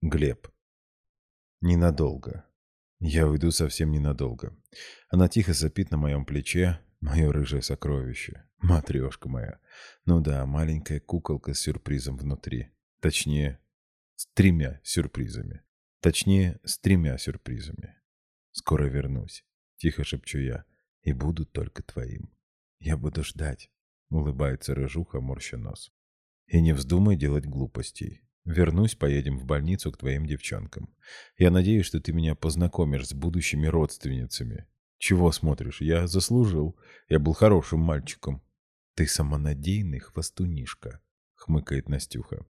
Глеб. Ненадолго. Я уйду совсем ненадолго. Она тихо сопит на моем плече, мое рыжее сокровище. Матрешка моя. Ну да, маленькая куколка с сюрпризом внутри. Точнее, с тремя сюрпризами. Точнее, с тремя сюрпризами. Скоро вернусь, тихо шепчу я, и буду только твоим. Я буду ждать, улыбается рыжуха, морща нос. И не вздумай делать глупостей. Вернусь, поедем в больницу к твоим девчонкам. Я надеюсь, что ты меня познакомишь с будущими родственницами. Чего смотришь? Я заслужил. Я был хорошим мальчиком. Ты самонадеянный хвостунишка, хмыкает Настюха.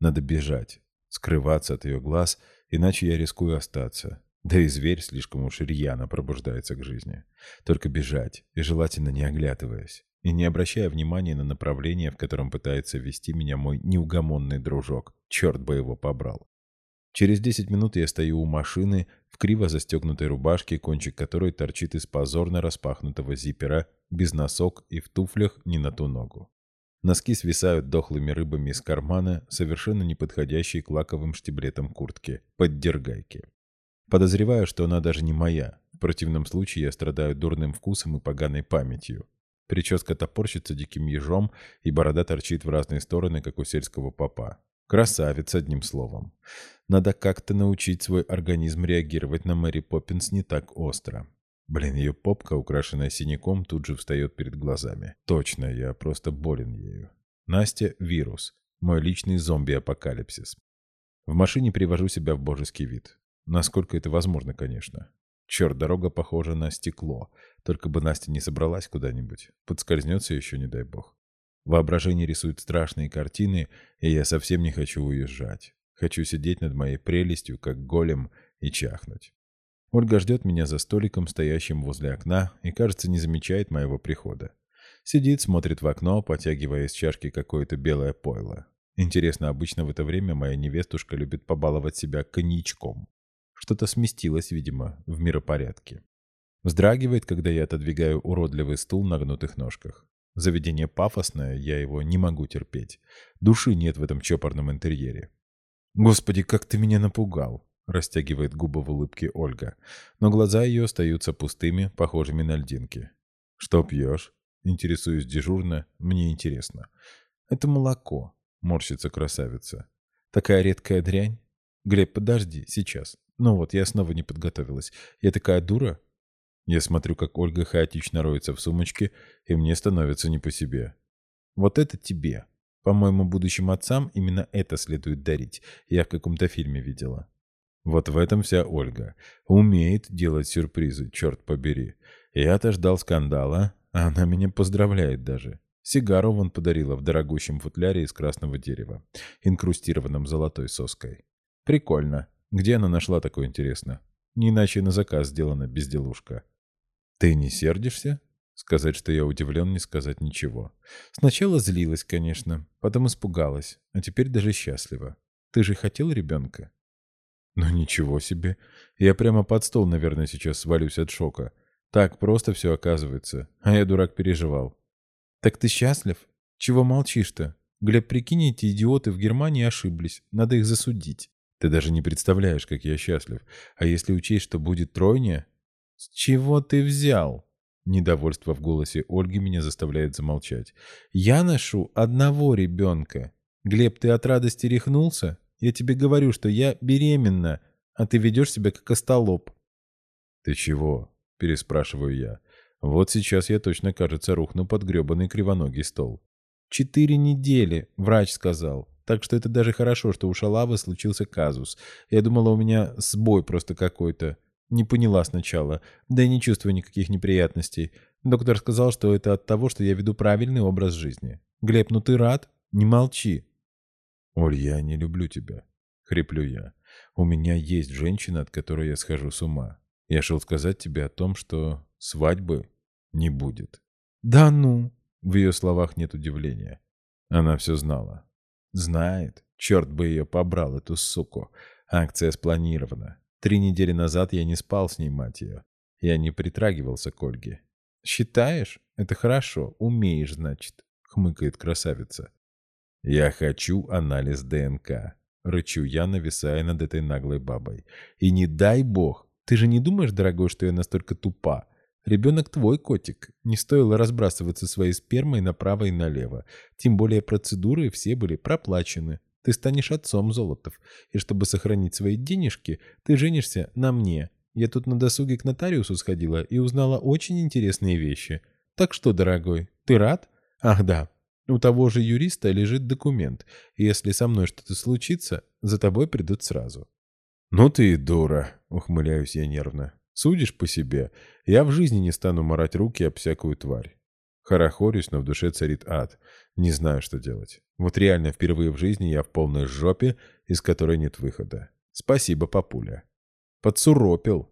Надо бежать, скрываться от ее глаз, иначе я рискую остаться. Да и зверь слишком уж рьяно пробуждается к жизни. Только бежать, и желательно не оглядываясь, и не обращая внимания на направление, в котором пытается вести меня мой неугомонный дружок. Черт бы его побрал. Через десять минут я стою у машины в криво застегнутой рубашке, кончик которой торчит из позорно распахнутого зипера, без носок и в туфлях не на ту ногу. Носки свисают дохлыми рыбами из кармана, совершенно не подходящие к лаковым штиблетам куртки, под дергайки. Подозреваю, что она даже не моя. В противном случае я страдаю дурным вкусом и поганой памятью. Прическа топорщится диким ежом, и борода торчит в разные стороны, как у сельского попа. Красавец, одним словом. Надо как-то научить свой организм реагировать на Мэри Поппинс не так остро. Блин, ее попка, украшенная синяком, тут же встает перед глазами. Точно, я просто болен ею. Настя – вирус. Мой личный зомби-апокалипсис. В машине привожу себя в божеский вид. Насколько это возможно, конечно. Черт, дорога похожа на стекло. Только бы Настя не собралась куда-нибудь. Подскользнется еще, не дай бог. Воображение рисует страшные картины, и я совсем не хочу уезжать. Хочу сидеть над моей прелестью, как голем, и чахнуть. Ольга ждет меня за столиком, стоящим возле окна, и, кажется, не замечает моего прихода. Сидит, смотрит в окно, потягивая из чашки какое-то белое пойло. Интересно, обычно в это время моя невестушка любит побаловать себя коньячком. Что-то сместилось, видимо, в миропорядке. Вздрагивает, когда я отодвигаю уродливый стул на гнутых ножках. Заведение пафосное, я его не могу терпеть. Души нет в этом чопорном интерьере. «Господи, как ты меня напугал!» — растягивает губы в улыбке Ольга. Но глаза ее остаются пустыми, похожими на льдинки. «Что пьешь?» — интересуюсь дежурно. «Мне интересно». «Это молоко», — морщится красавица. «Такая редкая дрянь. Глеб, подожди, сейчас». Ну вот, я снова не подготовилась. Я такая дура. Я смотрю, как Ольга хаотично роется в сумочке, и мне становится не по себе. Вот это тебе. По-моему, будущим отцам именно это следует дарить. Я в каком-то фильме видела. Вот в этом вся Ольга. Умеет делать сюрпризы, черт побери. Я-то ждал скандала, а она меня поздравляет даже. Сигару вон подарила в дорогущем футляре из красного дерева, инкрустированном золотой соской. Прикольно. Где она нашла такое интересно? Не иначе на заказ сделана безделушка. Ты не сердишься? Сказать, что я удивлен, не сказать ничего. Сначала злилась, конечно, потом испугалась, а теперь даже счастлива. Ты же хотел ребенка? Ну ничего себе. Я прямо под стол, наверное, сейчас свалюсь от шока. Так просто все оказывается. А я, дурак, переживал. Так ты счастлив? Чего молчишь-то? Глеб, прикинь, эти идиоты в Германии ошиблись. Надо их засудить. Ты даже не представляешь, как я счастлив. А если учесть, что будет тройня... С чего ты взял? Недовольство в голосе Ольги меня заставляет замолчать. Я ношу одного ребенка. Глеб, ты от радости рехнулся? Я тебе говорю, что я беременна, а ты ведешь себя как остолоп. Ты чего? Переспрашиваю я. Вот сейчас я точно, кажется, рухну под гребаный кривоногий стол. Четыре недели, врач сказал. Так что это даже хорошо, что у Шалавы случился казус. Я думала, у меня сбой просто какой-то. Не поняла сначала, да и не чувствую никаких неприятностей. Доктор сказал, что это от того, что я веду правильный образ жизни. Глеб, ну ты рад? Не молчи. Оль, я не люблю тебя. Хриплю я. У меня есть женщина, от которой я схожу с ума. Я шел сказать тебе о том, что свадьбы не будет. Да ну! В ее словах нет удивления. Она все знала. Знает. Черт бы ее побрал, эту суку. Акция спланирована. Три недели назад я не спал с ней, мать ее. Я не притрагивался к Ольге. «Считаешь? Это хорошо. Умеешь, значит», — хмыкает красавица. «Я хочу анализ ДНК», — рычу я, нависая над этой наглой бабой. «И не дай бог! Ты же не думаешь, дорогой, что я настолько тупа? Ребенок твой котик. Не стоило разбрасываться своей спермой направо и налево. Тем более процедуры все были проплачены. Ты станешь отцом Золотов. И чтобы сохранить свои денежки, ты женишься на мне. Я тут на досуге к нотариусу сходила и узнала очень интересные вещи. Так что, дорогой, ты рад? Ах да, у того же юриста лежит документ, и если со мной что-то случится, за тобой придут сразу». «Ну ты и дура», — ухмыляюсь я нервно. «Судишь по себе, я в жизни не стану морать руки об всякую тварь. Хорохорюсь, но в душе царит ад. Не знаю, что делать. Вот реально впервые в жизни я в полной жопе, из которой нет выхода. Спасибо, папуля. Подсуропил.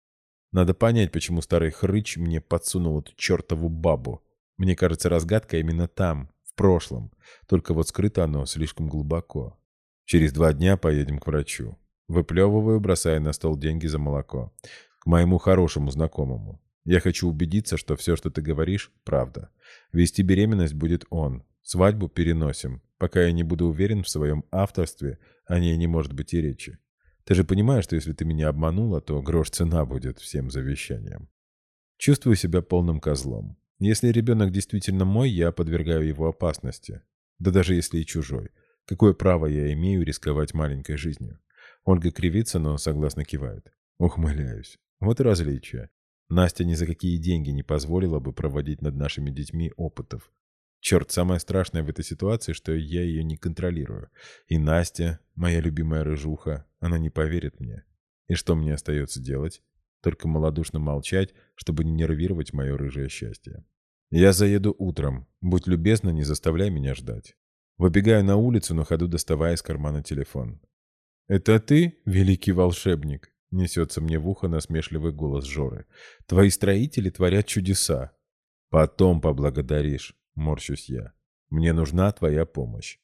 Надо понять, почему старый хрыч мне подсунул эту чертову бабу. Мне кажется, разгадка именно там, в прошлом. Только вот скрыто оно слишком глубоко. Через два дня поедем к врачу. Выплевываю, бросая на стол деньги за молоко. Моему хорошему знакомому. Я хочу убедиться, что все, что ты говоришь, правда. Вести беременность будет он. Свадьбу переносим. Пока я не буду уверен в своем авторстве, о ней не может быть и речи. Ты же понимаешь, что если ты меня обманула, то грош цена будет всем завещаниям. Чувствую себя полным козлом. Если ребенок действительно мой, я подвергаю его опасности. Да даже если и чужой. Какое право я имею рисковать маленькой жизнью? Ольга кривится, но согласно кивает. Ухмыляюсь. Вот и различие. Настя ни за какие деньги не позволила бы проводить над нашими детьми опытов. Черт, самое страшное в этой ситуации, что я ее не контролирую. И Настя, моя любимая рыжуха, она не поверит мне. И что мне остается делать? Только малодушно молчать, чтобы не нервировать мое рыжее счастье. Я заеду утром. Будь любезна, не заставляй меня ждать. Выбегаю на улицу, на ходу доставая из кармана телефон. «Это ты, великий волшебник?» Несется мне в ухо насмешливый голос Жоры. «Твои строители творят чудеса». «Потом поблагодаришь», — морщусь я. «Мне нужна твоя помощь».